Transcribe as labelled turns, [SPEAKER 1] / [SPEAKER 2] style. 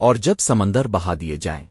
[SPEAKER 1] اور جب سمندر بہا دیے جائیں۔